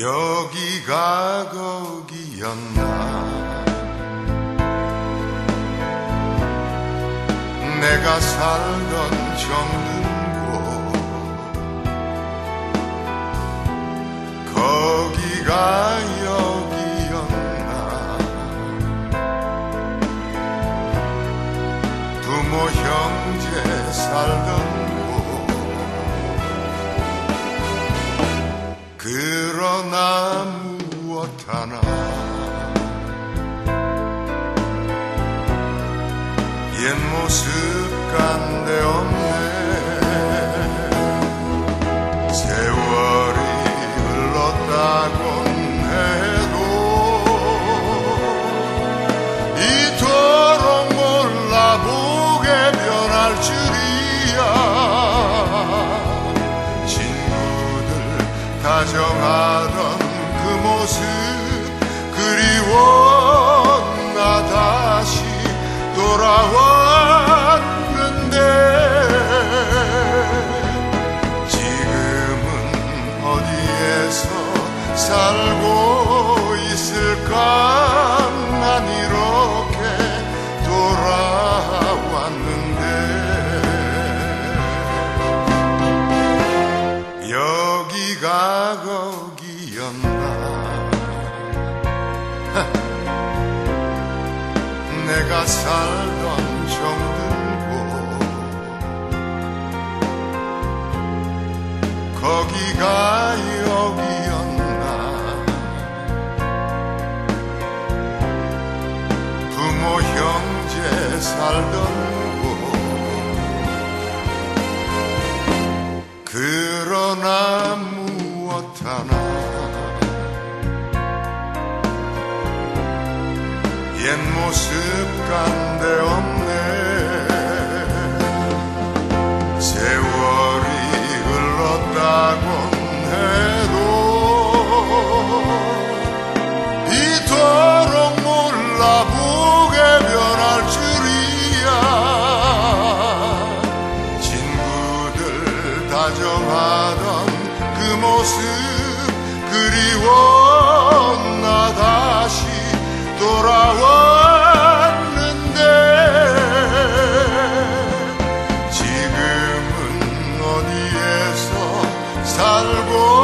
여기가 거기였나? 내가 살던 정든 무엇 하나 옛 모습 간데 없네. 세월이 흘렀다곤 해도 이토록 몰라보게 변할 줄이야. 친구들 다정하던 그 모습 그리워 나 다시 돌아왔는데 지금은 어디에서 살고 있을까 난 이렇게 돌아왔는데 여기가 거기였나 살던 정든 곳 거기가 여기였나? 부모 형제 살던 곳. 그러나 옛 모습 간데 없네. 세월이 흘렀다곤 해도 이토록 몰라보게 변할 줄이야. 친구들 다정하던 그 모습 그리웠나다. 돌아왔는데 지금은 어디에서 살고